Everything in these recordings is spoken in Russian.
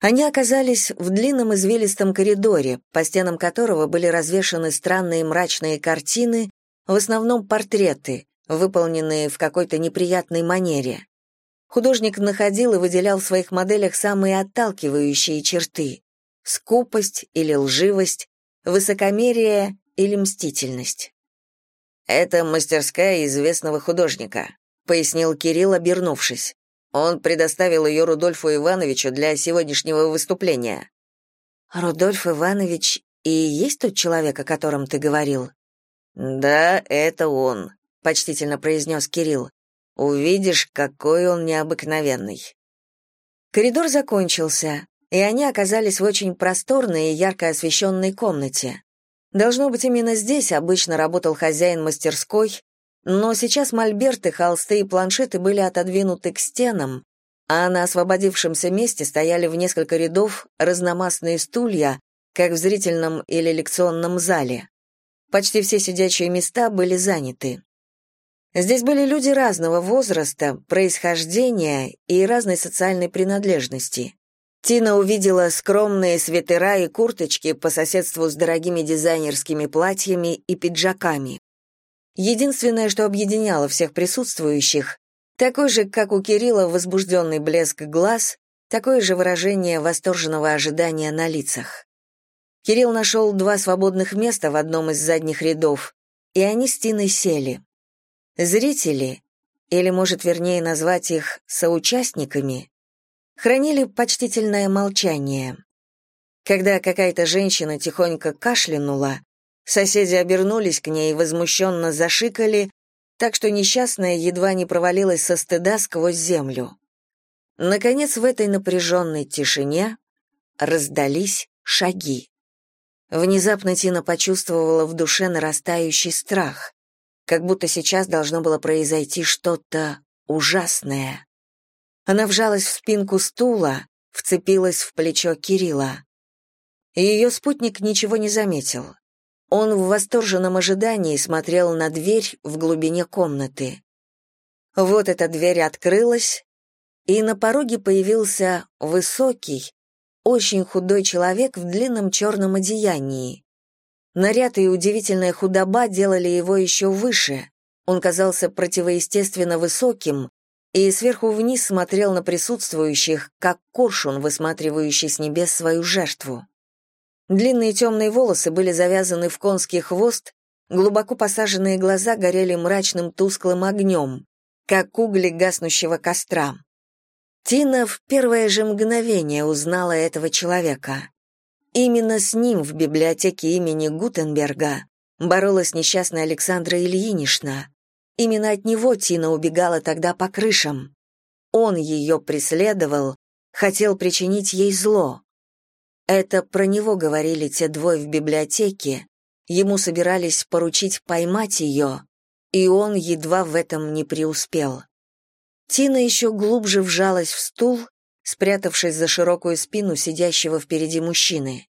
Они оказались в длинном извилистом коридоре, по стенам которого были развешаны странные мрачные картины, в основном портреты, выполненные в какой-то неприятной манере. Художник находил и выделял в своих моделях самые отталкивающие черты — скупость или лживость, высокомерие или мстительность. «Это мастерская известного художника», — пояснил Кирилл, обернувшись. Он предоставил ее Рудольфу Ивановичу для сегодняшнего выступления. Рудольф Иванович и есть тот человек, о котором ты говорил? Да, это он, почтительно произнес Кирилл. Увидишь, какой он необыкновенный. Коридор закончился, и они оказались в очень просторной и ярко освещенной комнате. Должно быть, именно здесь обычно работал хозяин мастерской, но сейчас мольберты, холсты и планшеты были отодвинуты к стенам, а на освободившемся месте стояли в несколько рядов разномастные стулья, как в зрительном или лекционном зале. Почти все сидячие места были заняты. Здесь были люди разного возраста, происхождения и разной социальной принадлежности. Тина увидела скромные свитера и курточки по соседству с дорогими дизайнерскими платьями и пиджаками. Единственное, что объединяло всех присутствующих, такой же, как у Кирилла, возбужденный блеск глаз, такое же выражение восторженного ожидания на лицах. Кирилл нашел два свободных места в одном из задних рядов, и они с Тиной сели. Зрители, или, может, вернее назвать их соучастниками, хранили почтительное молчание. Когда какая-то женщина тихонько кашлянула, Соседи обернулись к ней и возмущенно зашикали, так что несчастная едва не провалилась со стыда сквозь землю. Наконец, в этой напряженной тишине раздались шаги. Внезапно Тина почувствовала в душе нарастающий страх, как будто сейчас должно было произойти что-то ужасное. Она вжалась в спинку стула, вцепилась в плечо Кирилла. Ее спутник ничего не заметил. Он в восторженном ожидании смотрел на дверь в глубине комнаты. Вот эта дверь открылась, и на пороге появился высокий, очень худой человек в длинном черном одеянии. Наряд и удивительная худоба делали его еще выше. Он казался противоестественно высоким и сверху вниз смотрел на присутствующих, как коршун, высматривающий с небес свою жертву. Длинные темные волосы были завязаны в конский хвост, глубоко посаженные глаза горели мрачным тусклым огнем, как угли гаснущего костра. Тина в первое же мгновение узнала этого человека. Именно с ним в библиотеке имени Гутенберга боролась несчастная Александра Ильинична. Именно от него Тина убегала тогда по крышам. Он ее преследовал, хотел причинить ей зло. Это про него говорили те двое в библиотеке. Ему собирались поручить поймать ее, и он едва в этом не преуспел. Тина еще глубже вжалась в стул, спрятавшись за широкую спину сидящего впереди мужчины.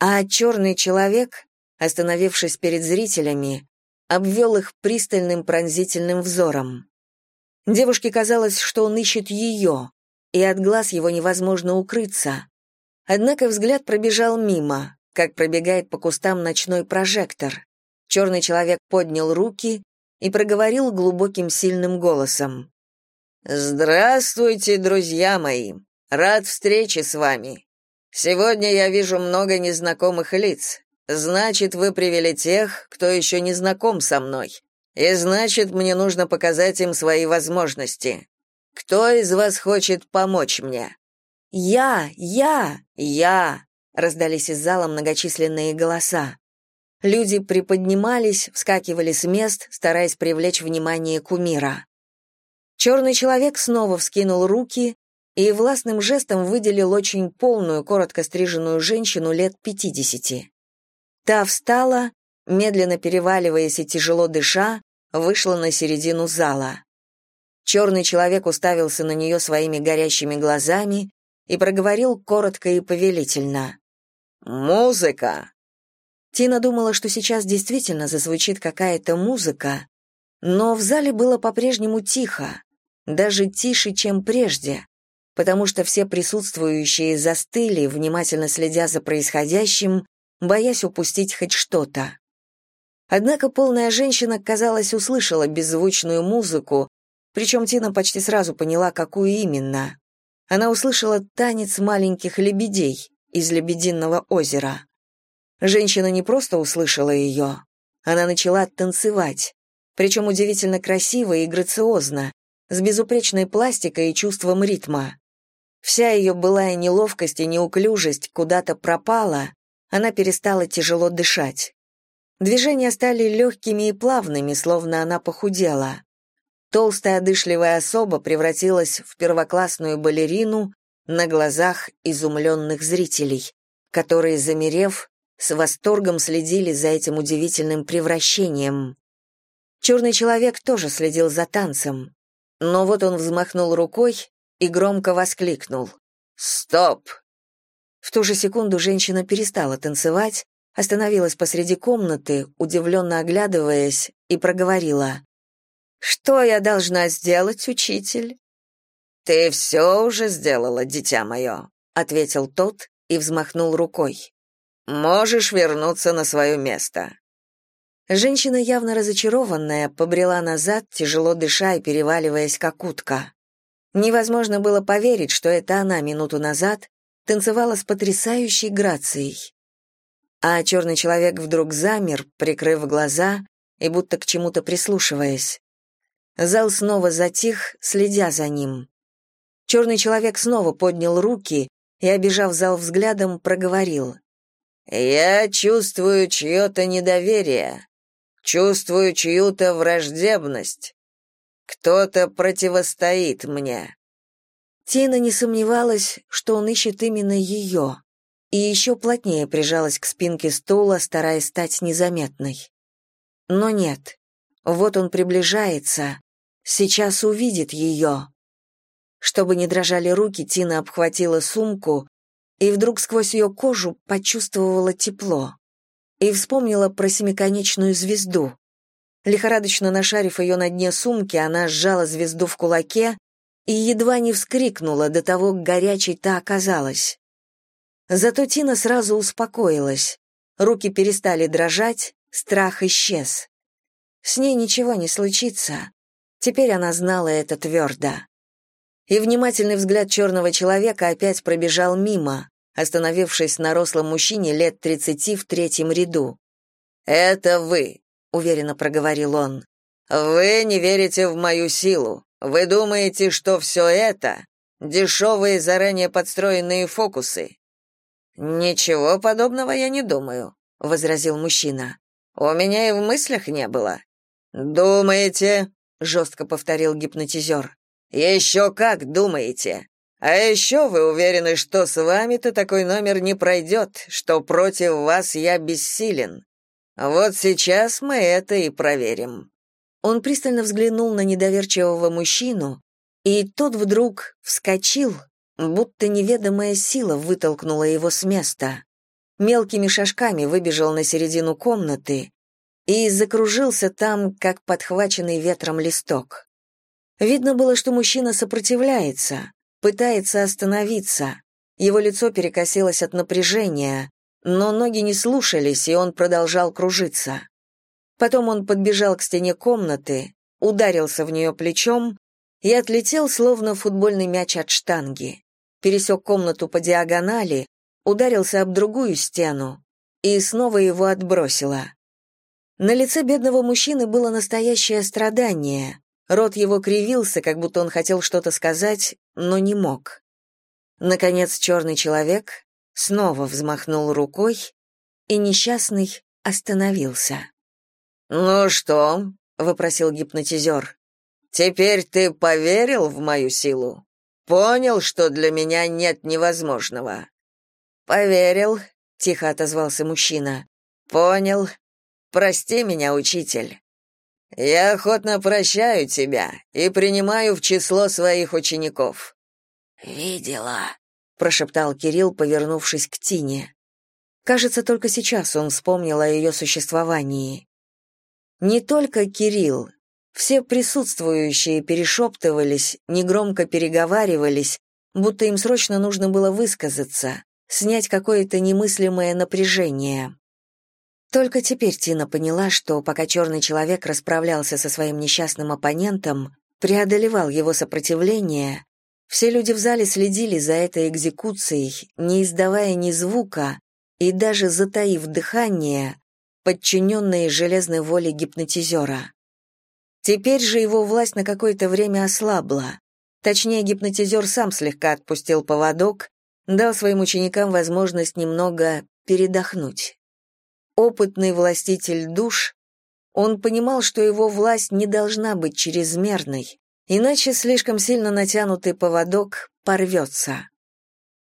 А черный человек, остановившись перед зрителями, обвел их пристальным пронзительным взором. Девушке казалось, что он ищет ее, и от глаз его невозможно укрыться. Однако взгляд пробежал мимо, как пробегает по кустам ночной прожектор. Черный человек поднял руки и проговорил глубоким сильным голосом. «Здравствуйте, друзья мои! Рад встрече с вами. Сегодня я вижу много незнакомых лиц. Значит, вы привели тех, кто еще не знаком со мной. И значит, мне нужно показать им свои возможности. Кто из вас хочет помочь мне?» «Я! Я! Я!» — раздались из зала многочисленные голоса. Люди приподнимались, вскакивали с мест, стараясь привлечь внимание кумира. Черный человек снова вскинул руки и властным жестом выделил очень полную, коротко стриженную женщину лет пятидесяти. Та встала, медленно переваливаясь и тяжело дыша, вышла на середину зала. Черный человек уставился на нее своими горящими глазами, и проговорил коротко и повелительно. «Музыка!» Тина думала, что сейчас действительно зазвучит какая-то музыка, но в зале было по-прежнему тихо, даже тише, чем прежде, потому что все присутствующие застыли, внимательно следя за происходящим, боясь упустить хоть что-то. Однако полная женщина, казалось, услышала беззвучную музыку, причем Тина почти сразу поняла, какую именно. Она услышала танец маленьких лебедей из Лебединого озера. Женщина не просто услышала ее, она начала танцевать, причем удивительно красиво и грациозно, с безупречной пластикой и чувством ритма. Вся ее былая неловкость и неуклюжесть куда-то пропала, она перестала тяжело дышать. Движения стали легкими и плавными, словно она похудела. Толстая одышливая особа превратилась в первоклассную балерину на глазах изумленных зрителей, которые, замерев, с восторгом следили за этим удивительным превращением. Черный человек тоже следил за танцем, но вот он взмахнул рукой и громко воскликнул «Стоп!». В ту же секунду женщина перестала танцевать, остановилась посреди комнаты, удивленно оглядываясь, и проговорила «Что я должна сделать, учитель?» «Ты все уже сделала, дитя мое», — ответил тот и взмахнул рукой. «Можешь вернуться на свое место». Женщина, явно разочарованная, побрела назад, тяжело дыша и переваливаясь, как утка. Невозможно было поверить, что это она минуту назад танцевала с потрясающей грацией. А черный человек вдруг замер, прикрыв глаза и будто к чему-то прислушиваясь. Зал снова затих, следя за ним. Черный человек снова поднял руки и, обижав зал взглядом, проговорил. «Я чувствую чье-то недоверие, чувствую чью-то враждебность. Кто-то противостоит мне». Тина не сомневалась, что он ищет именно ее, и еще плотнее прижалась к спинке стула, стараясь стать незаметной. Но нет, вот он приближается, сейчас увидит ее. Чтобы не дрожали руки, Тина обхватила сумку и вдруг сквозь ее кожу почувствовала тепло. И вспомнила про семиконечную звезду. Лихорадочно нашарив ее на дне сумки, она сжала звезду в кулаке и едва не вскрикнула до того, горячей та оказалась. Зато Тина сразу успокоилась. Руки перестали дрожать, страх исчез. С ней ничего не случится. Теперь она знала это твердо и внимательный взгляд черного человека опять пробежал мимо, остановившись на рослом мужчине лет тридцати в третьем ряду. «Это вы», — уверенно проговорил он. «Вы не верите в мою силу. Вы думаете, что все это — дешевые заранее подстроенные фокусы?» «Ничего подобного я не думаю», — возразил мужчина. «У меня и в мыслях не было». «Думаете?» — жестко повторил гипнотизер. «Еще как думаете? А еще вы уверены, что с вами-то такой номер не пройдет, что против вас я бессилен? Вот сейчас мы это и проверим». Он пристально взглянул на недоверчивого мужчину, и тот вдруг вскочил, будто неведомая сила вытолкнула его с места. Мелкими шажками выбежал на середину комнаты и закружился там, как подхваченный ветром листок. Видно было, что мужчина сопротивляется, пытается остановиться. Его лицо перекосилось от напряжения, но ноги не слушались, и он продолжал кружиться. Потом он подбежал к стене комнаты, ударился в нее плечом и отлетел, словно футбольный мяч от штанги. Пересек комнату по диагонали, ударился об другую стену и снова его отбросило. На лице бедного мужчины было настоящее страдание, Рот его кривился, как будто он хотел что-то сказать, но не мог. Наконец черный человек снова взмахнул рукой, и несчастный остановился. «Ну что?» — вопросил гипнотизер. «Теперь ты поверил в мою силу? Понял, что для меня нет невозможного?» «Поверил», — тихо отозвался мужчина. «Понял. Прости меня, учитель. Я охотно прощаю тебя и принимаю в число своих учеников. Видела, прошептал Кирилл, повернувшись к Тине. Кажется, только сейчас он вспомнил о ее существовании. Не только Кирилл, все присутствующие перешептывались, негромко переговаривались, будто им срочно нужно было высказаться, снять какое-то немыслимое напряжение. Только теперь Тина поняла, что пока черный человек расправлялся со своим несчастным оппонентом, преодолевал его сопротивление, все люди в зале следили за этой экзекуцией, не издавая ни звука и даже затаив дыхание, подчиненные железной воле гипнотизера. Теперь же его власть на какое-то время ослабла. Точнее, гипнотизер сам слегка отпустил поводок, дал своим ученикам возможность немного передохнуть. Опытный властитель душ, он понимал, что его власть не должна быть чрезмерной, иначе слишком сильно натянутый поводок порвется.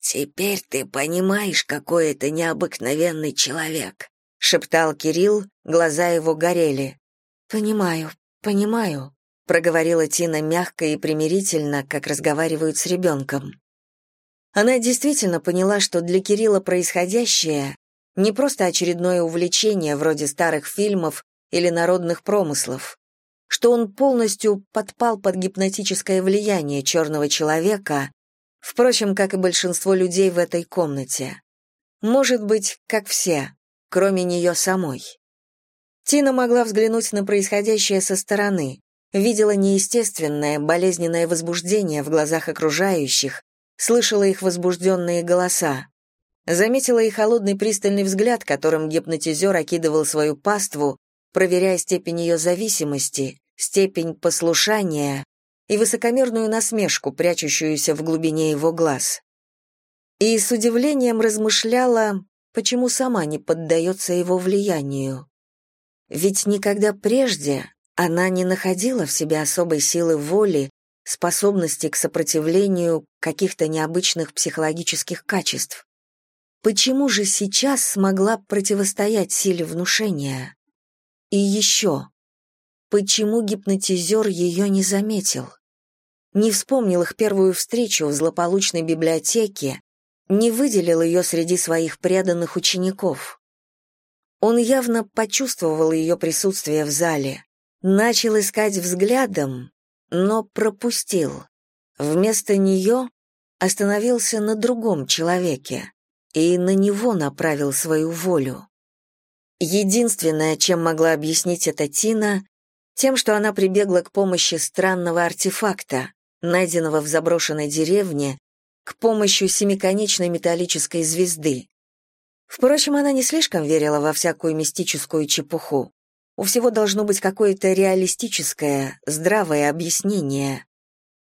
«Теперь ты понимаешь, какой это необыкновенный человек», — шептал Кирилл, глаза его горели. «Понимаю, понимаю», — проговорила Тина мягко и примирительно, как разговаривают с ребенком. Она действительно поняла, что для Кирилла происходящее не просто очередное увлечение вроде старых фильмов или народных промыслов, что он полностью подпал под гипнотическое влияние черного человека, впрочем, как и большинство людей в этой комнате. Может быть, как все, кроме нее самой. Тина могла взглянуть на происходящее со стороны, видела неестественное, болезненное возбуждение в глазах окружающих, слышала их возбужденные голоса, заметила и холодный пристальный взгляд, которым гипнотизер окидывал свою паству, проверяя степень ее зависимости, степень послушания и высокомерную насмешку, прячущуюся в глубине его глаз. И с удивлением размышляла, почему сама не поддается его влиянию. Ведь никогда прежде она не находила в себе особой силы воли, способности к сопротивлению каких-то необычных психологических качеств. Почему же сейчас смогла противостоять силе внушения? И еще, почему гипнотизер ее не заметил? Не вспомнил их первую встречу в злополучной библиотеке, не выделил ее среди своих преданных учеников. Он явно почувствовал ее присутствие в зале, начал искать взглядом, но пропустил. Вместо нее остановился на другом человеке и на него направил свою волю. Единственное, чем могла объяснить это Тина, тем, что она прибегла к помощи странного артефакта, найденного в заброшенной деревне, к помощи семиконечной металлической звезды. Впрочем, она не слишком верила во всякую мистическую чепуху. У всего должно быть какое-то реалистическое, здравое объяснение.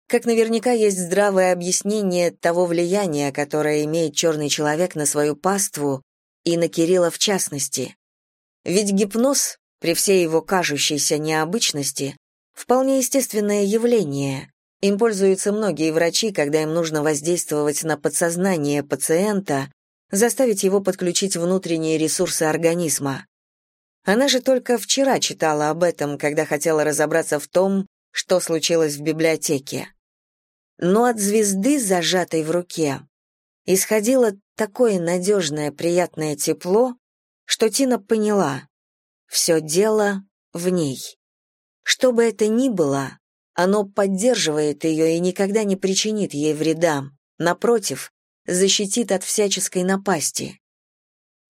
Как наверняка есть здравое объяснение того влияния, которое имеет черный человек на свою паству и на Кирилла в частности. Ведь гипноз, при всей его кажущейся необычности, вполне естественное явление. Им пользуются многие врачи, когда им нужно воздействовать на подсознание пациента, заставить его подключить внутренние ресурсы организма. Она же только вчера читала об этом, когда хотела разобраться в том, что случилось в библиотеке. Но от звезды, зажатой в руке, исходило такое надежное, приятное тепло, что Тина поняла — все дело в ней. Что бы это ни было, оно поддерживает ее и никогда не причинит ей вреда, напротив, защитит от всяческой напасти.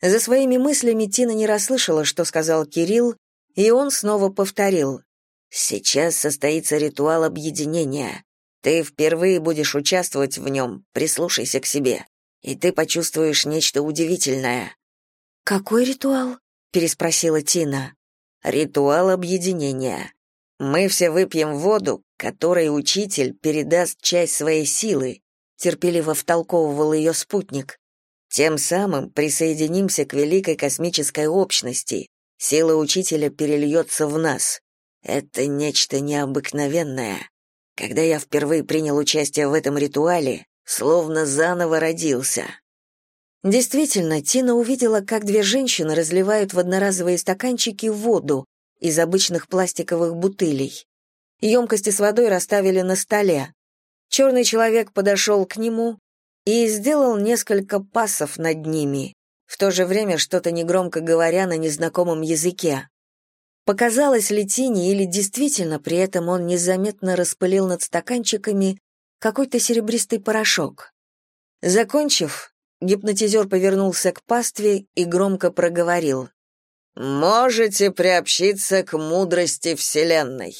За своими мыслями Тина не расслышала, что сказал Кирилл, и он снова повторил. «Сейчас состоится ритуал объединения. Ты впервые будешь участвовать в нем, прислушайся к себе, и ты почувствуешь нечто удивительное. «Какой ритуал?» — переспросила Тина. «Ритуал объединения. Мы все выпьем воду, которой учитель передаст часть своей силы», — терпеливо втолковывал ее спутник. «Тем самым присоединимся к великой космической общности. Сила учителя перельется в нас. Это нечто необыкновенное. Когда я впервые принял участие в этом ритуале, словно заново родился». Действительно, Тина увидела, как две женщины разливают в одноразовые стаканчики воду из обычных пластиковых бутылей. Емкости с водой расставили на столе. Черный человек подошел к нему и сделал несколько пасов над ними, в то же время что-то негромко говоря на незнакомом языке. Показалось ли Тине или действительно при этом он незаметно распылил над стаканчиками какой-то серебристый порошок. Закончив, гипнотизер повернулся к пастве и громко проговорил. «Можете приобщиться к мудрости Вселенной».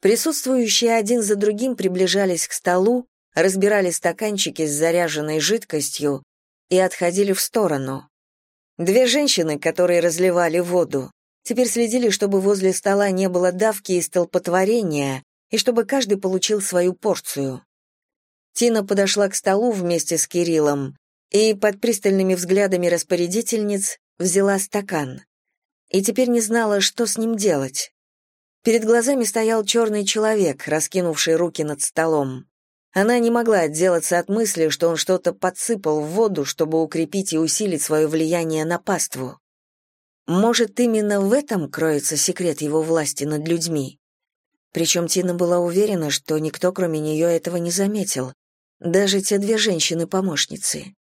Присутствующие один за другим приближались к столу, разбирали стаканчики с заряженной жидкостью и отходили в сторону. Две женщины, которые разливали воду, теперь следили, чтобы возле стола не было давки и столпотворения, и чтобы каждый получил свою порцию. Тина подошла к столу вместе с Кириллом и под пристальными взглядами распорядительниц взяла стакан. И теперь не знала, что с ним делать. Перед глазами стоял черный человек, раскинувший руки над столом. Она не могла отделаться от мысли, что он что-то подсыпал в воду, чтобы укрепить и усилить свое влияние на паству. Может, именно в этом кроется секрет его власти над людьми? Причем Тина была уверена, что никто, кроме нее, этого не заметил даже те две женщины-помощницы.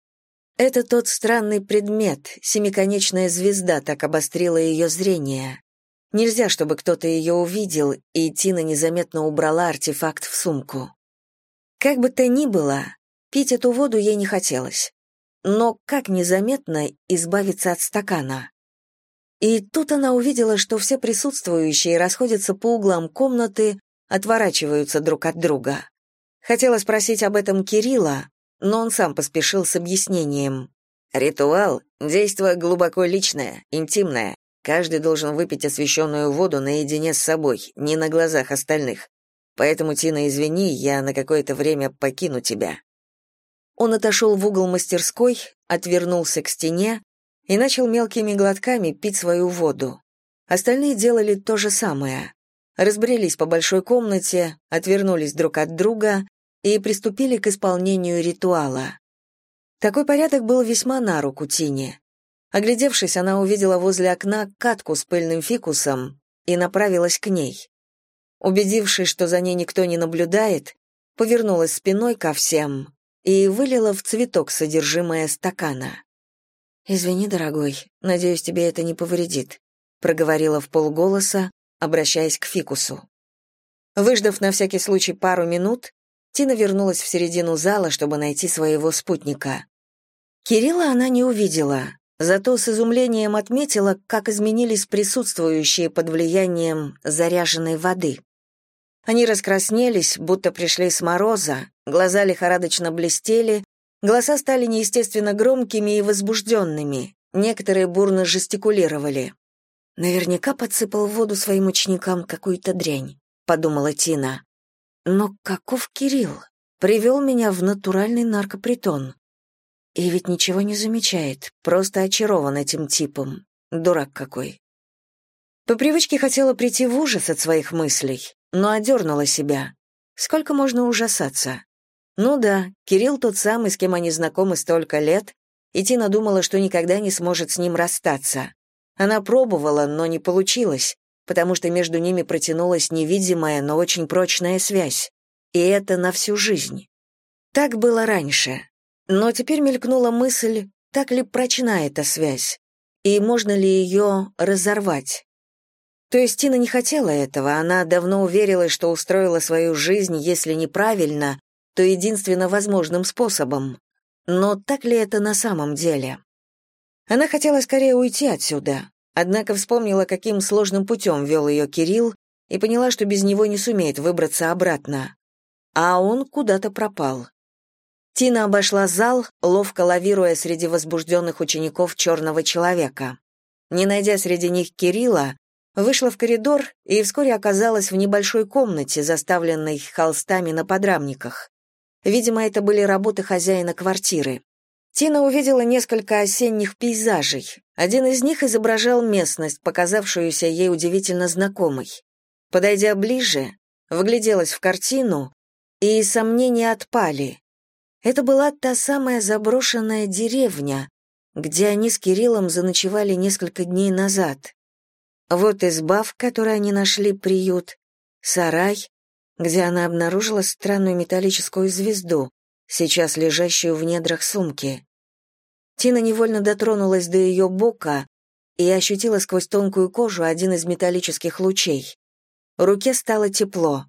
Это тот странный предмет, семиконечная звезда так обострила ее зрение. Нельзя, чтобы кто-то ее увидел, и Тина незаметно убрала артефакт в сумку. Как бы то ни было, пить эту воду ей не хотелось. Но как незаметно избавиться от стакана? И тут она увидела, что все присутствующие расходятся по углам комнаты, отворачиваются друг от друга. Хотела спросить об этом Кирилла, но он сам поспешил с объяснением. «Ритуал — действие глубоко личное, интимное. Каждый должен выпить освященную воду наедине с собой, не на глазах остальных. Поэтому, Тина, извини, я на какое-то время покину тебя». Он отошел в угол мастерской, отвернулся к стене и начал мелкими глотками пить свою воду. Остальные делали то же самое. Разбрелись по большой комнате, отвернулись друг от друга и приступили к исполнению ритуала. Такой порядок был весьма на руку Тине. Оглядевшись, она увидела возле окна катку с пыльным фикусом и направилась к ней. Убедившись, что за ней никто не наблюдает, повернулась спиной ко всем и вылила в цветок содержимое стакана. «Извини, дорогой, надеюсь, тебе это не повредит», проговорила в полголоса, обращаясь к фикусу. Выждав на всякий случай пару минут, Тина вернулась в середину зала, чтобы найти своего спутника. Кирилла она не увидела, зато с изумлением отметила, как изменились присутствующие под влиянием заряженной воды. Они раскраснелись, будто пришли с мороза, глаза лихорадочно блестели, голоса стали неестественно громкими и возбужденными, некоторые бурно жестикулировали. «Наверняка подсыпал в воду своим ученикам какую-то дрянь», — подумала Тина. Но каков Кирилл? Привел меня в натуральный наркопритон. И ведь ничего не замечает, просто очарован этим типом. Дурак какой. По привычке хотела прийти в ужас от своих мыслей, но одернула себя. Сколько можно ужасаться? Ну да, Кирилл тот самый, с кем они знакомы столько лет, и Тина думала, что никогда не сможет с ним расстаться. Она пробовала, но не получилось потому что между ними протянулась невидимая, но очень прочная связь. И это на всю жизнь. Так было раньше. Но теперь мелькнула мысль, так ли прочна эта связь, и можно ли ее разорвать. То есть Тина не хотела этого, она давно уверилась, что устроила свою жизнь, если неправильно, то единственно возможным способом. Но так ли это на самом деле? Она хотела скорее уйти отсюда, Однако вспомнила, каким сложным путем вел ее Кирилл, и поняла, что без него не сумеет выбраться обратно. А он куда-то пропал. Тина обошла зал, ловко лавируя среди возбужденных учеников черного человека. Не найдя среди них Кирилла, вышла в коридор и вскоре оказалась в небольшой комнате, заставленной холстами на подрамниках. Видимо, это были работы хозяина квартиры. Тина увидела несколько осенних пейзажей. Один из них изображал местность, показавшуюся ей удивительно знакомой. Подойдя ближе, вгляделась в картину, и сомнения отпали. Это была та самая заброшенная деревня, где они с Кириллом заночевали несколько дней назад. Вот изба, в которой они нашли приют, сарай, где она обнаружила странную металлическую звезду, сейчас лежащую в недрах сумки. Тина невольно дотронулась до ее бока и ощутила сквозь тонкую кожу один из металлических лучей. Руке стало тепло.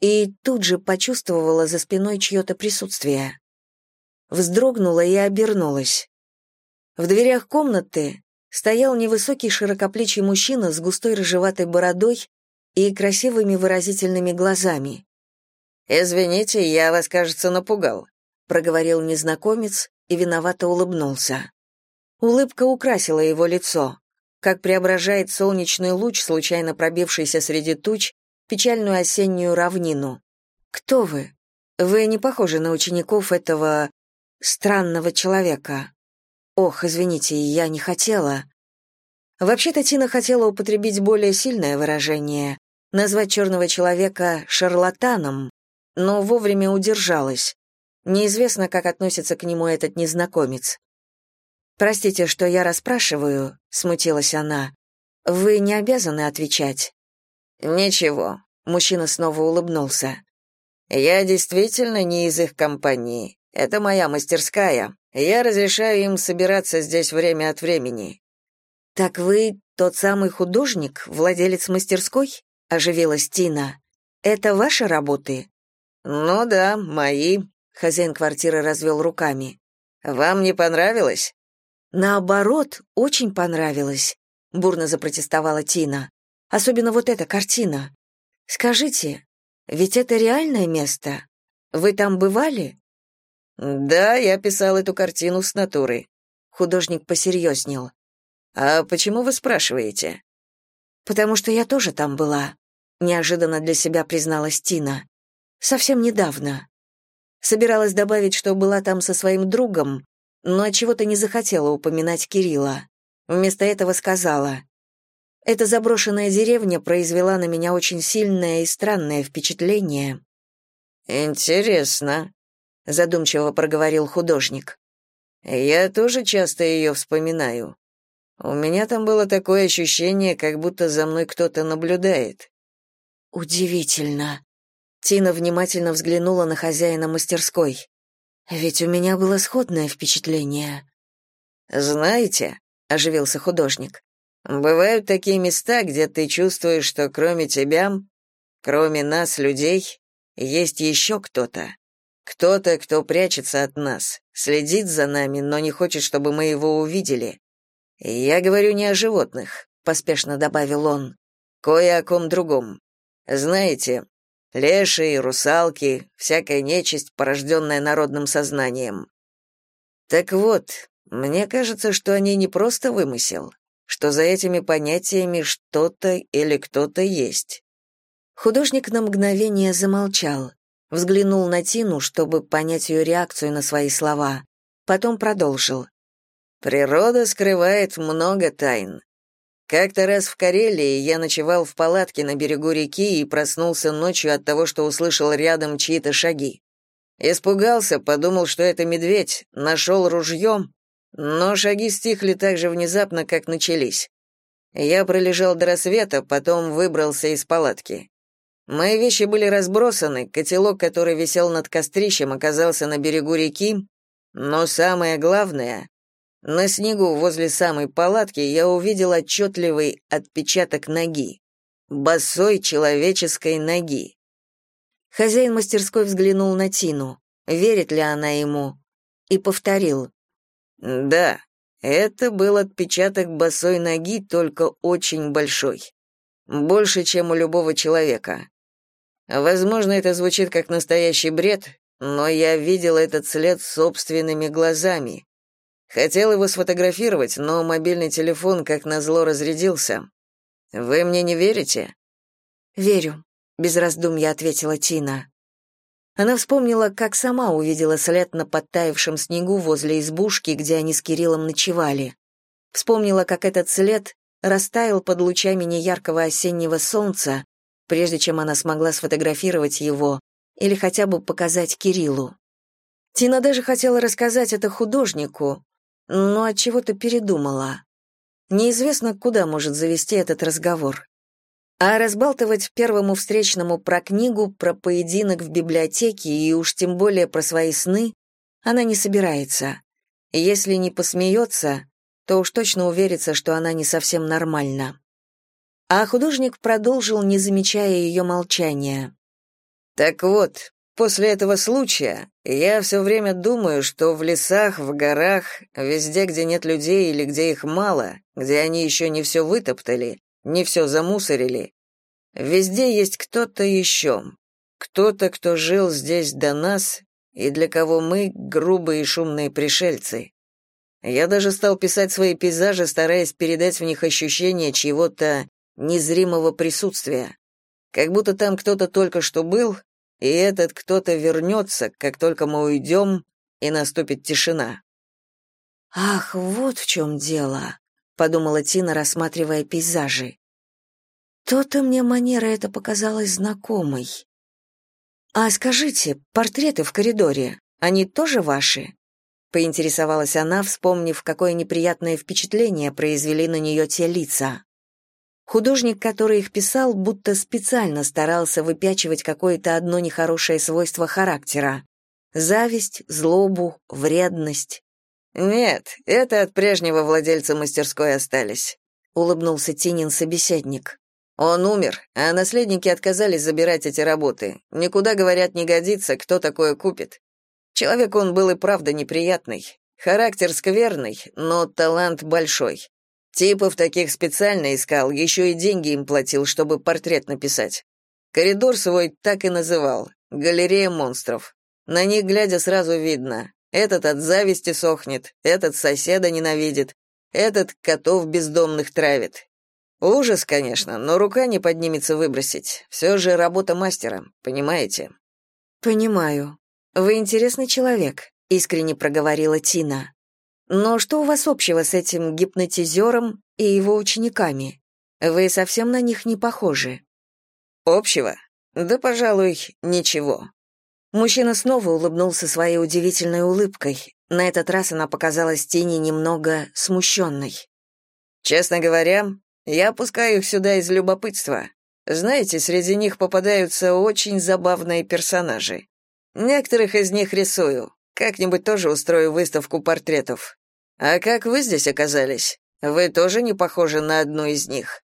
и тут же почувствовала за спиной чье-то присутствие. Вздрогнула и обернулась. В дверях комнаты стоял невысокий широкоплечий мужчина с густой рыжеватой бородой и красивыми выразительными глазами. «Извините, я вас, кажется, напугал», — проговорил незнакомец и виновато улыбнулся. Улыбка украсила его лицо, как преображает солнечный луч, случайно пробившийся среди туч, печальную осеннюю равнину. «Кто вы? Вы не похожи на учеников этого... странного человека. Ох, извините, я не хотела». Вообще-то Тина хотела употребить более сильное выражение, назвать черного человека шарлатаном, но вовремя удержалась. Неизвестно, как относится к нему этот незнакомец. «Простите, что я расспрашиваю», — смутилась она. «Вы не обязаны отвечать». «Ничего», — мужчина снова улыбнулся. «Я действительно не из их компании. Это моя мастерская. Я разрешаю им собираться здесь время от времени». «Так вы тот самый художник, владелец мастерской?» — оживилась Тина. «Это ваши работы?» «Ну да, мои», — хозяин квартиры развел руками. «Вам не понравилось?» Наоборот, очень понравилось, бурно запротестовала Тина. Особенно вот эта картина. Скажите, ведь это реальное место? Вы там бывали? Да, я писал эту картину с натуры. Художник посерьезнел. А почему вы спрашиваете? Потому что я тоже там была, неожиданно для себя призналась Тина. Совсем недавно. Собиралась добавить, что была там со своим другом, но чего-то не захотела упоминать Кирилла. Вместо этого сказала: "Эта заброшенная деревня произвела на меня очень сильное и странное впечатление". Интересно, задумчиво проговорил художник. Я тоже часто ее вспоминаю. У меня там было такое ощущение, как будто за мной кто-то наблюдает. Удивительно. Тина внимательно взглянула на хозяина мастерской. Ведь у меня было сходное впечатление. Знаете, оживился художник. Бывают такие места, где ты чувствуешь, что кроме тебя, кроме нас, людей, есть еще кто-то. Кто-то, кто прячется от нас, следит за нами, но не хочет, чтобы мы его увидели. Я говорю не о животных, поспешно добавил он. Кое о ком другом. Знаете, Лешие, русалки, всякая нечисть, порожденная народным сознанием. Так вот, мне кажется, что они не просто вымысел, что за этими понятиями что-то или кто-то есть. Художник на мгновение замолчал, взглянул на Тину, чтобы понять ее реакцию на свои слова, потом продолжил. Природа скрывает много тайн. Как-то раз в Карелии я ночевал в палатке на берегу реки и проснулся ночью от того, что услышал рядом чьи-то шаги. Испугался, подумал, что это медведь, нашел ружье, но шаги стихли так же внезапно, как начались. Я пролежал до рассвета, потом выбрался из палатки. Мои вещи были разбросаны, котелок, который висел над кострищем, оказался на берегу реки, но самое главное, на снегу возле самой палатки я увидел отчетливый отпечаток ноги. Босой человеческой ноги. Хозяин мастерской взглянул на Тину, верит ли она ему, и повторил. «Да, это был отпечаток босой ноги, только очень большой. Больше, чем у любого человека. Возможно, это звучит как настоящий бред, но я видел этот след собственными глазами. Хотел его сфотографировать, но мобильный телефон, как назло, разрядился. Вы мне не верите? Верю, без раздумья ответила Тина. Она вспомнила, как сама увидела след на подтаявшем снегу возле избушки, где они с Кириллом ночевали. Вспомнила, как этот след растаял под лучами неяркого осеннего солнца, прежде чем она смогла сфотографировать его или хотя бы показать Кириллу. Тина даже хотела рассказать это художнику, но от чего-то передумала. Неизвестно, куда может завести этот разговор. А разбалтывать первому встречному про книгу, про поединок в библиотеке и уж тем более про свои сны она не собирается. Если не посмеется, то уж точно уверится, что она не совсем нормальна. А художник продолжил, не замечая ее молчания. Так вот, после этого случая я все время думаю, что в лесах, в горах, везде, где нет людей или где их мало, где они еще не все вытоптали, не все замусорили, везде есть кто-то еще, кто-то, кто жил здесь до нас и для кого мы грубые и шумные пришельцы. Я даже стал писать свои пейзажи, стараясь передать в них ощущение чего-то незримого присутствия. Как будто там кто-то только что был, и этот кто-то вернется, как только мы уйдем, и наступит тишина. «Ах, вот в чем дело», — подумала Тина, рассматривая пейзажи. «То-то мне манера эта показалась знакомой. А скажите, портреты в коридоре, они тоже ваши?» Поинтересовалась она, вспомнив, какое неприятное впечатление произвели на нее те лица. Художник, который их писал, будто специально старался выпячивать какое-то одно нехорошее свойство характера. Зависть, злобу, вредность. «Нет, это от прежнего владельца мастерской остались», — улыбнулся Тинин собеседник. «Он умер, а наследники отказались забирать эти работы. Никуда, говорят, не годится, кто такое купит. Человек он был и правда неприятный. Характер скверный, но талант большой. Типов таких специально искал, еще и деньги им платил, чтобы портрет написать. Коридор свой так и называл — галерея монстров. На них глядя сразу видно. Этот от зависти сохнет, этот соседа ненавидит, этот котов бездомных травит. Ужас, конечно, но рука не поднимется выбросить. Все же работа мастера, понимаете? Понимаю. Вы интересный человек, искренне проговорила Тина. Но что у вас общего с этим гипнотизером и его учениками? Вы совсем на них не похожи. Общего? Да, пожалуй, ничего. Мужчина снова улыбнулся своей удивительной улыбкой. На этот раз она показалась Тине немного смущенной. Честно говоря, я пускаю их сюда из любопытства. Знаете, среди них попадаются очень забавные персонажи. Некоторых из них рисую. Как-нибудь тоже устрою выставку портретов. А как вы здесь оказались? Вы тоже не похожи на одну из них.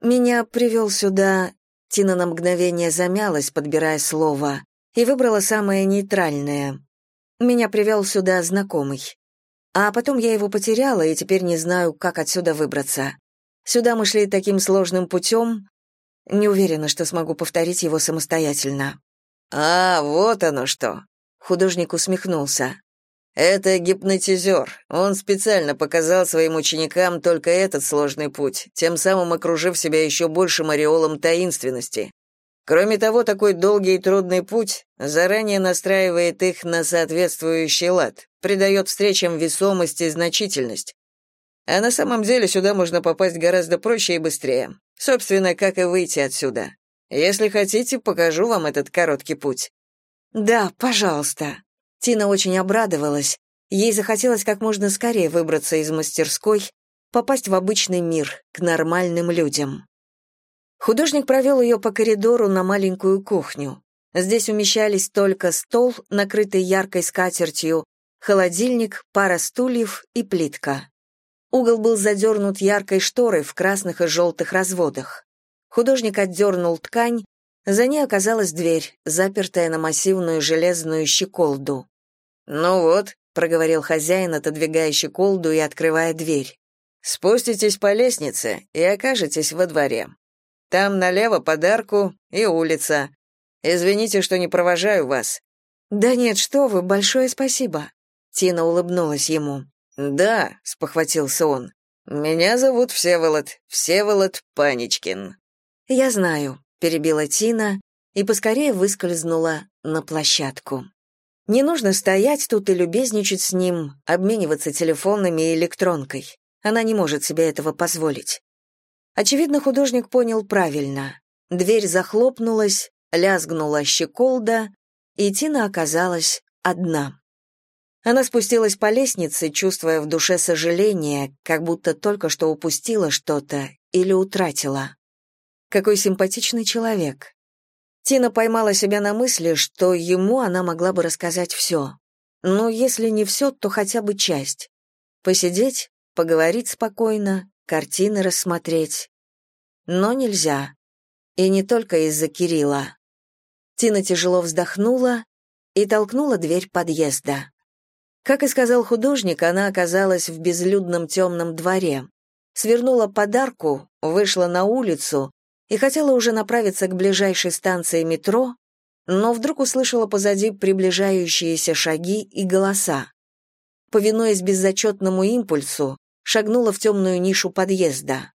Меня привел сюда Тина на мгновение замялась, подбирая слово, и выбрала самое нейтральное. Меня привел сюда знакомый. А потом я его потеряла и теперь не знаю, как отсюда выбраться. Сюда мы шли таким сложным путем. Не уверена, что смогу повторить его самостоятельно. А, вот оно что. Художник усмехнулся. Это гипнотизер. Он специально показал своим ученикам только этот сложный путь, тем самым окружив себя еще большим ореолом таинственности. Кроме того, такой долгий и трудный путь заранее настраивает их на соответствующий лад, придает встречам весомость и значительность. А на самом деле сюда можно попасть гораздо проще и быстрее. Собственно, как и выйти отсюда. Если хотите, покажу вам этот короткий путь. Да, пожалуйста. Тина очень обрадовалась. Ей захотелось как можно скорее выбраться из мастерской, попасть в обычный мир, к нормальным людям. Художник провел ее по коридору на маленькую кухню. Здесь умещались только стол, накрытый яркой скатертью, холодильник, пара стульев и плитка. Угол был задернут яркой шторой в красных и желтых разводах. Художник отдернул ткань, за ней оказалась дверь, запертая на массивную железную щеколду. «Ну вот», — проговорил хозяин, отодвигая щеколду и открывая дверь. «Спуститесь по лестнице и окажетесь во дворе. Там налево подарку и улица. Извините, что не провожаю вас». «Да нет, что вы, большое спасибо». Тина улыбнулась ему. «Да», — спохватился он. «Меня зовут Всеволод, Всеволод Паничкин». «Я знаю», перебила Тина и поскорее выскользнула на площадку. Не нужно стоять тут и любезничать с ним, обмениваться телефонами и электронкой. Она не может себе этого позволить. Очевидно, художник понял правильно. Дверь захлопнулась, лязгнула щеколда, и Тина оказалась одна. Она спустилась по лестнице, чувствуя в душе сожаление, как будто только что упустила что-то или утратила. Какой симпатичный человек. Тина поймала себя на мысли, что ему она могла бы рассказать все. Но если не все, то хотя бы часть. Посидеть, поговорить спокойно, картины рассмотреть. Но нельзя. И не только из-за Кирилла. Тина тяжело вздохнула и толкнула дверь подъезда. Как и сказал художник, она оказалась в безлюдном темном дворе. Свернула подарку, вышла на улицу и хотела уже направиться к ближайшей станции метро, но вдруг услышала позади приближающиеся шаги и голоса. Повинуясь беззачетному импульсу, шагнула в темную нишу подъезда.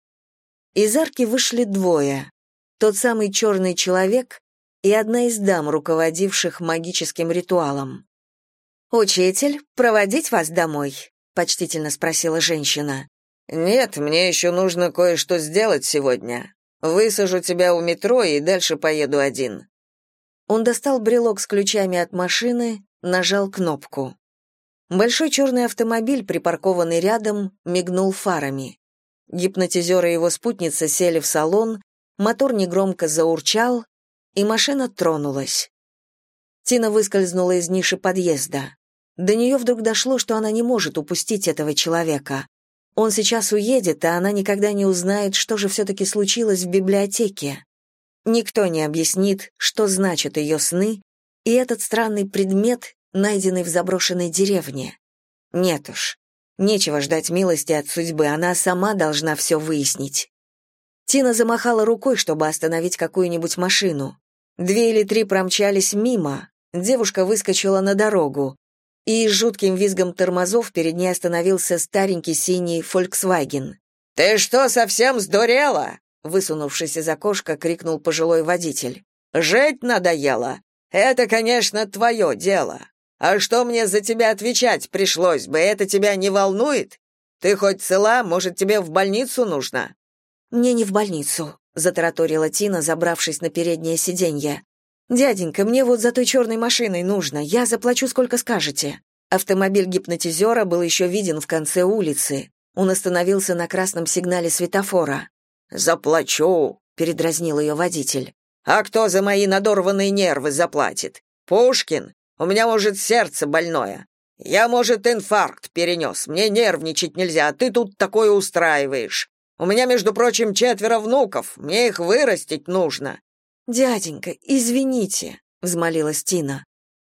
Из арки вышли двое. Тот самый черный человек и одна из дам, руководивших магическим ритуалом. «Учитель, проводить вас домой?» — почтительно спросила женщина. «Нет, мне еще нужно кое-что сделать сегодня. Высажу тебя у метро и дальше поеду один». Он достал брелок с ключами от машины, нажал кнопку. Большой черный автомобиль, припаркованный рядом, мигнул фарами. Гипнотизер и его спутница сели в салон, мотор негромко заурчал, и машина тронулась. Тина выскользнула из ниши подъезда. До нее вдруг дошло, что она не может упустить этого человека. Он сейчас уедет, а она никогда не узнает, что же все-таки случилось в библиотеке. Никто не объяснит, что значат ее сны, и этот странный предмет, найденный в заброшенной деревне. Нет уж, нечего ждать милости от судьбы, она сама должна все выяснить. Тина замахала рукой, чтобы остановить какую-нибудь машину. Две или три промчались мимо, девушка выскочила на дорогу, и с жутким визгом тормозов перед ней остановился старенький синий Volkswagen. «Ты что, совсем сдурела?» высунувшись из окошка, крикнул пожилой водитель. «Жить надоело? Это, конечно, твое дело. А что мне за тебя отвечать пришлось бы? Это тебя не волнует? Ты хоть цела? Может, тебе в больницу нужно?» «Мне не в больницу», — затараторила Тина, забравшись на переднее сиденье. «Дяденька, мне вот за той черной машиной нужно. Я заплачу, сколько скажете». Автомобиль гипнотизера был еще виден в конце улицы. Он остановился на красном сигнале светофора. «Заплачу», — передразнил ее водитель. «А кто за мои надорванные нервы заплатит? Пушкин? У меня, может, сердце больное. Я, может, инфаркт перенес. Мне нервничать нельзя, а ты тут такое устраиваешь. У меня, между прочим, четверо внуков. Мне их вырастить нужно». «Дяденька, извините», — взмолилась Тина.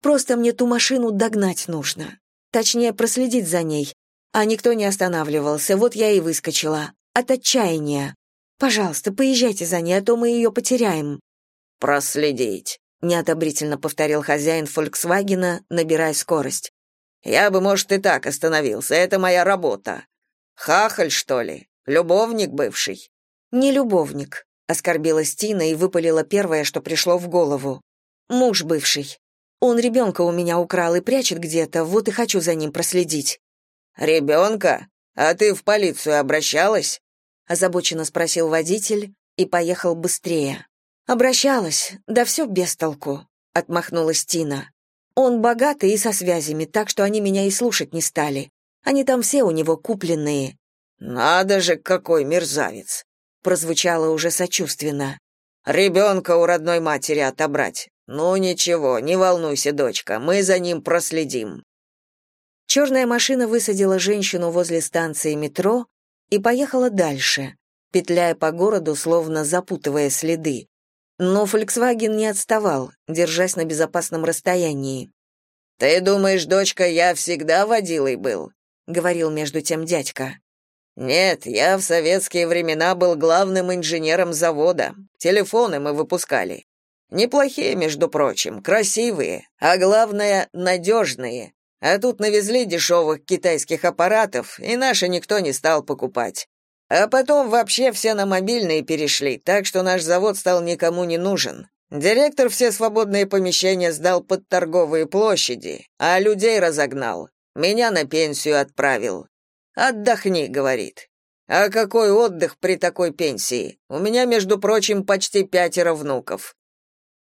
«Просто мне ту машину догнать нужно. Точнее, проследить за ней. А никто не останавливался, вот я и выскочила. От отчаяния. Пожалуйста, поезжайте за ней, а то мы ее потеряем». «Проследить», — неодобрительно повторил хозяин «Фольксвагена», набирая скорость. «Я бы, может, и так остановился, это моя работа. Хахаль, что ли? Любовник бывший?» «Не любовник», — оскорбилась Тина и выпалила первое, что пришло в голову. «Муж бывший. Он ребенка у меня украл и прячет где-то, вот и хочу за ним проследить». «Ребенка? А ты в полицию обращалась?» озабоченно спросил водитель и поехал быстрее. Обращалась, да все без толку, отмахнулась Тина. Он богатый и со связями, так что они меня и слушать не стали. Они там все у него купленные. Надо же, какой мерзавец, прозвучало уже сочувственно. Ребенка у родной матери отобрать. Ну ничего, не волнуйся, дочка, мы за ним проследим. Черная машина высадила женщину возле станции метро, и поехала дальше, петляя по городу, словно запутывая следы. Но Volkswagen не отставал, держась на безопасном расстоянии. «Ты думаешь, дочка, я всегда водилой был?» — говорил между тем дядька. «Нет, я в советские времена был главным инженером завода. Телефоны мы выпускали. Неплохие, между прочим, красивые, а главное, надежные. А тут навезли дешевых китайских аппаратов, и наши никто не стал покупать. А потом вообще все на мобильные перешли, так что наш завод стал никому не нужен. Директор все свободные помещения сдал под торговые площади, а людей разогнал. Меня на пенсию отправил. «Отдохни», — говорит. «А какой отдых при такой пенсии? У меня, между прочим, почти пятеро внуков».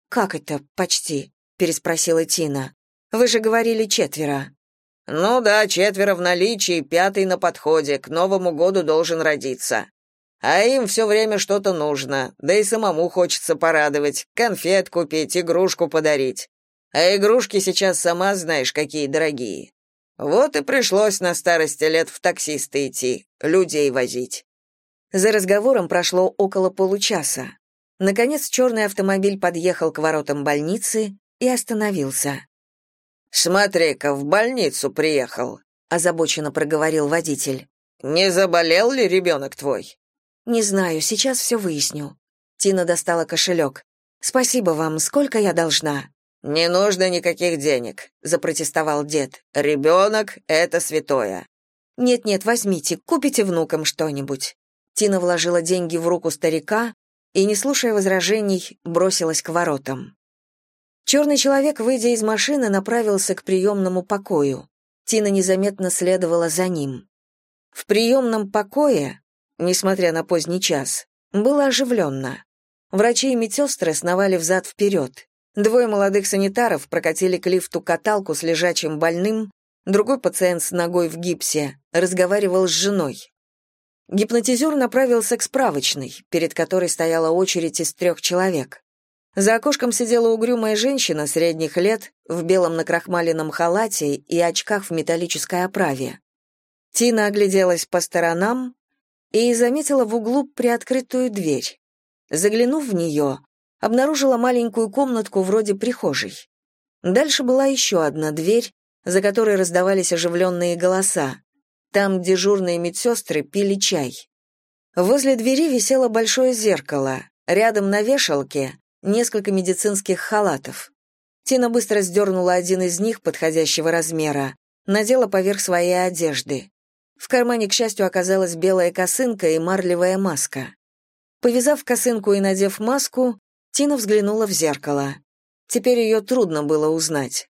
«Как это почти?» — переспросила Тина. Вы же говорили четверо. Ну да, четверо в наличии, пятый на подходе, к Новому году должен родиться. А им все время что-то нужно, да и самому хочется порадовать, конфет купить, игрушку подарить. А игрушки сейчас сама знаешь, какие дорогие. Вот и пришлось на старости лет в таксисты идти, людей возить. За разговором прошло около получаса. Наконец черный автомобиль подъехал к воротам больницы и остановился. «Смотри-ка, в больницу приехал», — озабоченно проговорил водитель. «Не заболел ли ребенок твой?» «Не знаю, сейчас все выясню». Тина достала кошелек. «Спасибо вам. Сколько я должна?» «Не нужно никаких денег», — запротестовал дед. «Ребенок — это святое». «Нет-нет, возьмите, купите внукам что-нибудь». Тина вложила деньги в руку старика и, не слушая возражений, бросилась к воротам. Черный человек, выйдя из машины, направился к приемному покою. Тина незаметно следовала за ним. В приемном покое, несмотря на поздний час, было оживленно. Врачи и медсестры сновали взад-вперед. Двое молодых санитаров прокатили к лифту каталку с лежачим больным, другой пациент с ногой в гипсе разговаривал с женой. Гипнотизер направился к справочной, перед которой стояла очередь из трех человек. За окошком сидела угрюмая женщина средних лет в белом накрахмаленном халате и очках в металлической оправе. Тина огляделась по сторонам и заметила в углу приоткрытую дверь. Заглянув в нее, обнаружила маленькую комнатку вроде прихожей. Дальше была еще одна дверь, за которой раздавались оживленные голоса. Там дежурные медсестры пили чай. Возле двери висело большое зеркало. Рядом на вешалке несколько медицинских халатов. Тина быстро сдернула один из них подходящего размера, надела поверх своей одежды. В кармане, к счастью, оказалась белая косынка и марлевая маска. Повязав косынку и надев маску, Тина взглянула в зеркало. Теперь ее трудно было узнать.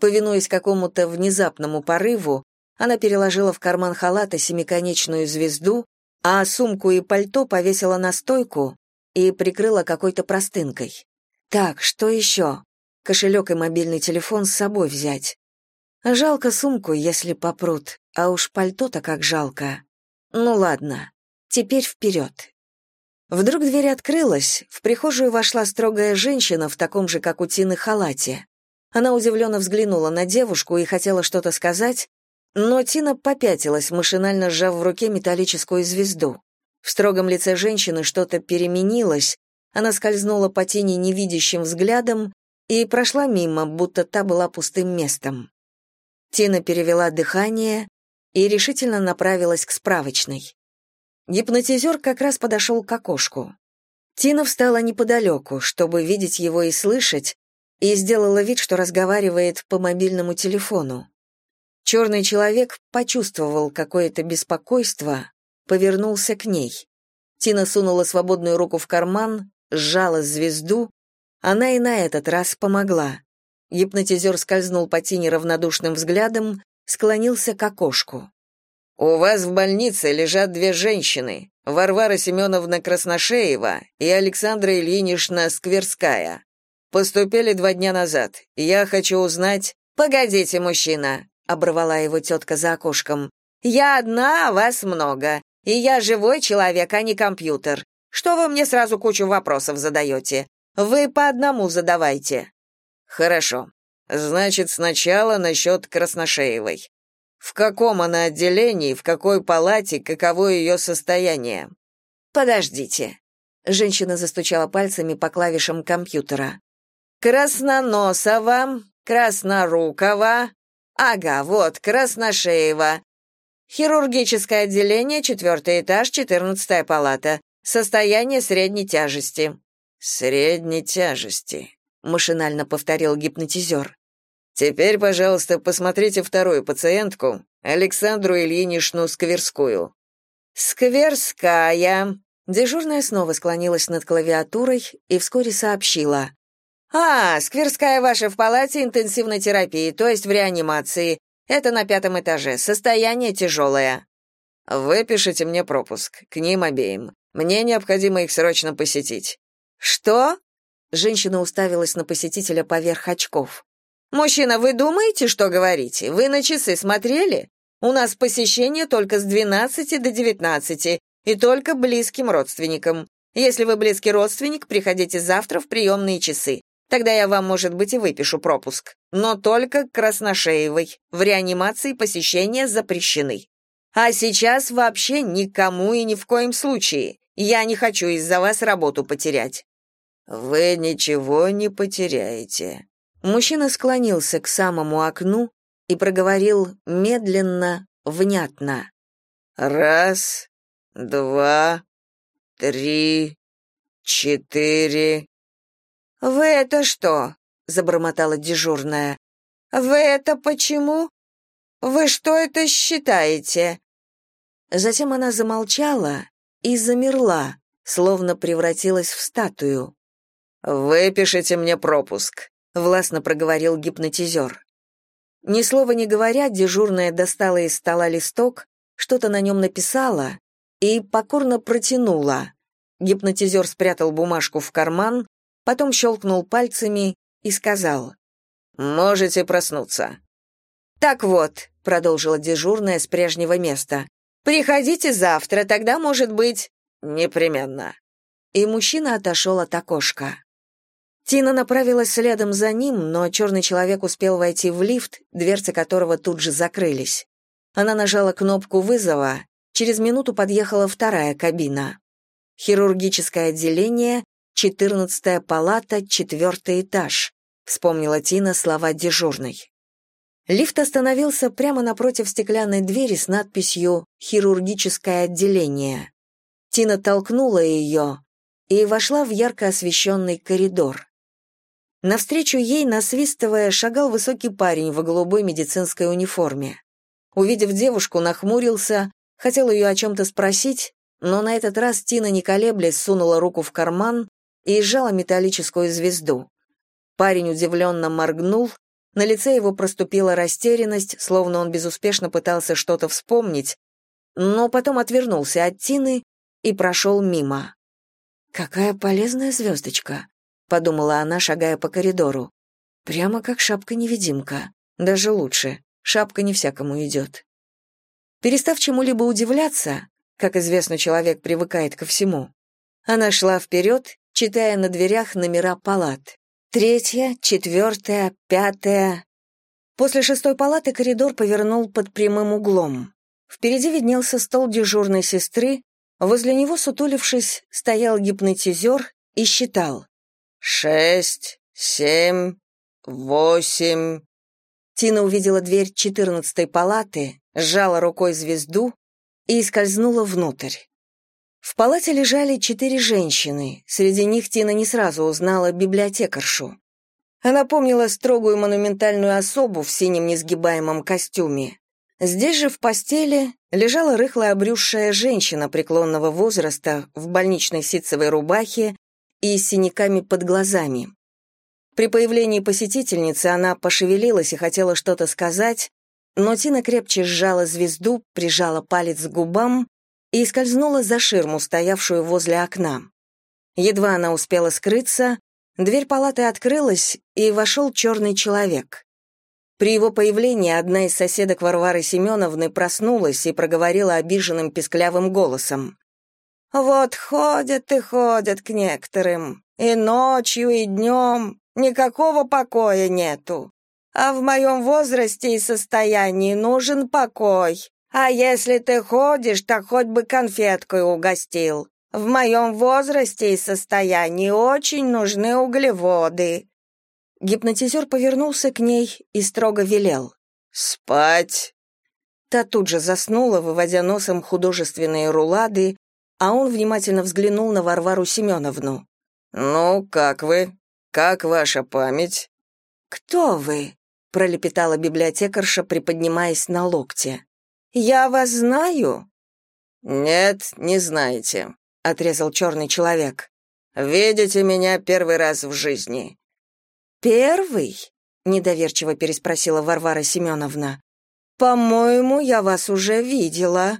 Повинуясь какому-то внезапному порыву, она переложила в карман халата семиконечную звезду, а сумку и пальто повесила на стойку и прикрыла какой-то простынкой. Так, что еще? Кошелек и мобильный телефон с собой взять. Жалко сумку, если попрут, а уж пальто-то как жалко. Ну ладно, теперь вперед. Вдруг дверь открылась, в прихожую вошла строгая женщина в таком же, как у Тины, халате. Она удивленно взглянула на девушку и хотела что-то сказать, но Тина попятилась, машинально сжав в руке металлическую звезду. В строгом лице женщины что-то переменилось, она скользнула по тени невидящим взглядом и прошла мимо, будто та была пустым местом. Тина перевела дыхание и решительно направилась к справочной. Гипнотизер как раз подошел к окошку. Тина встала неподалеку, чтобы видеть его и слышать, и сделала вид, что разговаривает по мобильному телефону. Черный человек почувствовал какое-то беспокойство, повернулся к ней. Тина сунула свободную руку в карман, сжала звезду. Она и на этот раз помогла. Гипнотизер скользнул по Тине равнодушным взглядом, склонился к окошку. «У вас в больнице лежат две женщины, Варвара Семеновна Красношеева и Александра Ильинична Скверская. Поступили два дня назад. Я хочу узнать...» «Погодите, мужчина», — оборвала его тетка за окошком. «Я одна, а вас много. И я живой человек, а не компьютер. Что вы мне сразу кучу вопросов задаете? Вы по одному задавайте». «Хорошо. Значит, сначала насчет Красношеевой. В каком она отделении, в какой палате, каково ее состояние?» «Подождите». Женщина застучала пальцами по клавишам компьютера. «Красноносова, Краснорукова, Ага, вот, Красношеева. Хирургическое отделение, четвертый этаж, четырнадцатая палата. Состояние средней тяжести. Средней тяжести, машинально повторил гипнотизер. Теперь, пожалуйста, посмотрите вторую пациентку, Александру Ильиничну Скверскую. Скверская. Дежурная снова склонилась над клавиатурой и вскоре сообщила: «А, Скверская ваша в палате интенсивной терапии, то есть в реанимации. Это на пятом этаже. Состояние тяжелое». «Выпишите мне пропуск. К ним обеим. Мне необходимо их срочно посетить». «Что?» Женщина уставилась на посетителя поверх очков. «Мужчина, вы думаете, что говорите? Вы на часы смотрели? У нас посещение только с 12 до 19, и только близким родственникам. Если вы близкий родственник, приходите завтра в приемные часы. Тогда я вам, может быть, и выпишу пропуск. Но только Красношеевой. В реанимации посещения запрещены. А сейчас вообще никому и ни в коем случае. Я не хочу из-за вас работу потерять. Вы ничего не потеряете. Мужчина склонился к самому окну и проговорил медленно, внятно. Раз, два, три, четыре. Вы это что? забормотала дежурная. Вы это почему? Вы что это считаете? Затем она замолчала и замерла, словно превратилась в статую. «Выпишите мне пропуск», — властно проговорил гипнотизер. Ни слова не говоря, дежурная достала из стола листок, что-то на нем написала и покорно протянула. Гипнотизер спрятал бумажку в карман, потом щелкнул пальцами и сказал «Можете проснуться». «Так вот», — продолжила дежурная с прежнего места, «приходите завтра, тогда, может быть...» «Непременно». И мужчина отошел от окошка. Тина направилась следом за ним, но черный человек успел войти в лифт, дверцы которого тут же закрылись. Она нажала кнопку вызова, через минуту подъехала вторая кабина. Хирургическое отделение, 14-я палата, четвертый этаж, вспомнила Тина слова дежурной. Лифт остановился прямо напротив стеклянной двери с надписью «Хирургическое отделение». Тина толкнула ее и вошла в ярко освещенный коридор. Навстречу ей, насвистывая, шагал высокий парень в голубой медицинской униформе. Увидев девушку, нахмурился, хотел ее о чем-то спросить, но на этот раз Тина, не колеблясь, сунула руку в карман и сжала металлическую звезду. Парень удивленно моргнул, на лице его проступила растерянность, словно он безуспешно пытался что-то вспомнить, но потом отвернулся от Тины и прошел мимо. «Какая полезная звездочка», — подумала она, шагая по коридору. «Прямо как шапка-невидимка. Даже лучше. Шапка не всякому идет». Перестав чему-либо удивляться, как известно, человек привыкает ко всему, она шла вперед, читая на дверях номера палат. Третья, четвертая, пятая. После шестой палаты коридор повернул под прямым углом. Впереди виднелся стол дежурной сестры, возле него, сутулившись, стоял гипнотизер и считал шесть, семь, восемь». Тина увидела дверь четырнадцатой палаты, сжала рукой звезду и скользнула внутрь. В палате лежали четыре женщины, среди них Тина не сразу узнала библиотекаршу. Она помнила строгую монументальную особу в синем несгибаемом костюме. Здесь же в постели лежала рыхлая обрюзшая женщина преклонного возраста в больничной ситцевой рубахе и синяками под глазами. При появлении посетительницы она пошевелилась и хотела что-то сказать, но Тина крепче сжала звезду, прижала палец к губам и скользнула за ширму, стоявшую возле окна. Едва она успела скрыться, дверь палаты открылась, и вошел черный человек. При его появлении одна из соседок Варвары Семеновны проснулась и проговорила обиженным песклявым голосом. Вот ходят и ходят к некоторым, и ночью, и днем, никакого покоя нету. А в моем возрасте и состоянии нужен покой. А если ты ходишь, так хоть бы конфеткой угостил. В моем возрасте и состоянии очень нужны углеводы». Гипнотизер повернулся к ней и строго велел. «Спать!» Та тут же заснула, выводя носом художественные рулады, а он внимательно взглянул на Варвару Семеновну. «Ну, как вы? Как ваша память?» «Кто вы?» — пролепетала библиотекарша, приподнимаясь на локте. «Я вас знаю?» «Нет, не знаете», — отрезал черный человек. «Видите меня первый раз в жизни». «Первый?» — недоверчиво переспросила Варвара Семеновна. «По-моему, я вас уже видела.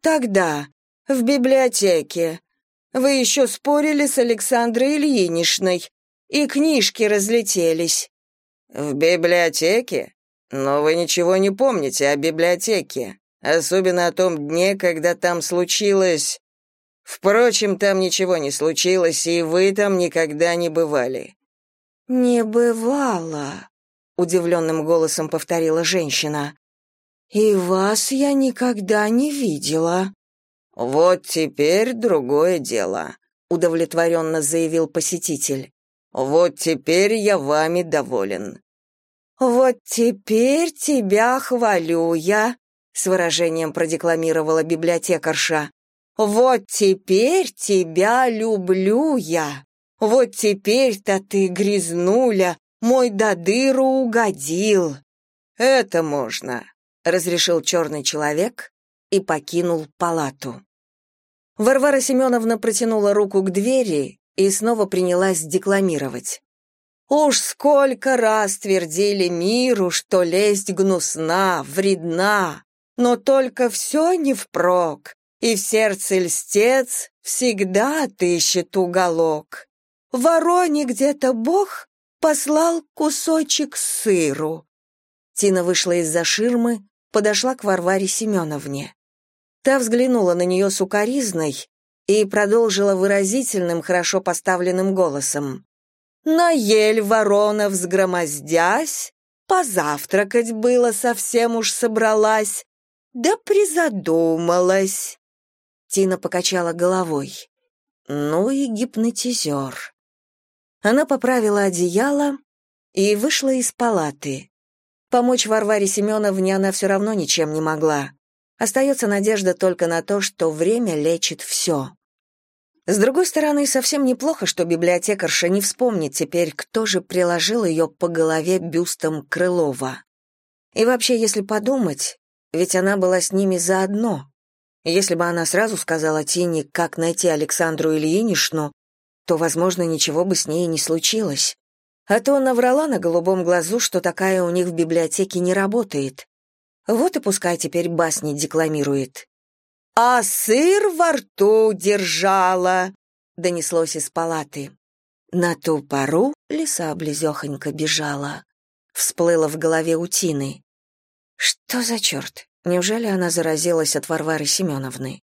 Тогда, в библиотеке. Вы еще спорили с Александрой Ильиничной, и книжки разлетелись». «В библиотеке? Но вы ничего не помните о библиотеке, особенно о том дне, когда там случилось...» Впрочем, там ничего не случилось, и вы там никогда не бывали. Не бывало, удивленным голосом повторила женщина. И вас я никогда не видела. Вот теперь другое дело, удовлетворенно заявил посетитель. Вот теперь я вами доволен. Вот теперь тебя хвалю я, с выражением продекламировала библиотекарша. Вот теперь тебя люблю я. Вот теперь-то ты, грязнуля, мой до дыру угодил. Это можно, разрешил черный человек и покинул палату. Варвара Семеновна протянула руку к двери и снова принялась декламировать. Уж сколько раз твердили миру, что лесть гнусна, вредна, но только все не впрок, и в сердце льстец всегда отыщет уголок. Вороне где-то Бог послал кусочек сыру. Тина вышла из-за ширмы, подошла к Варваре Семеновне. Та взглянула на нее сукоризной и продолжила выразительным, хорошо поставленным голосом. «На ель ворона взгромоздясь, позавтракать было совсем уж собралась, да призадумалась». Тина покачала головой. «Ну и гипнотизер». Она поправила одеяло и вышла из палаты. Помочь Варваре Семеновне она все равно ничем не могла. Остается надежда только на то, что время лечит все. С другой стороны, совсем неплохо, что библиотекарша не вспомнит теперь, кто же приложил ее по голове бюстом Крылова. И вообще, если подумать, ведь она была с ними заодно. Если бы она сразу сказала Тине, как найти Александру Ильиничну, то, возможно, ничего бы с ней не случилось. А то наврала на голубом глазу, что такая у них в библиотеке не работает. Вот и пускай теперь басни декламирует. «А сыр во рту держала!» — донеслось из палаты. На ту пору лиса близехонько бежала. Всплыла в голове утины. Что за черт? Неужели она заразилась от Варвары Семеновны?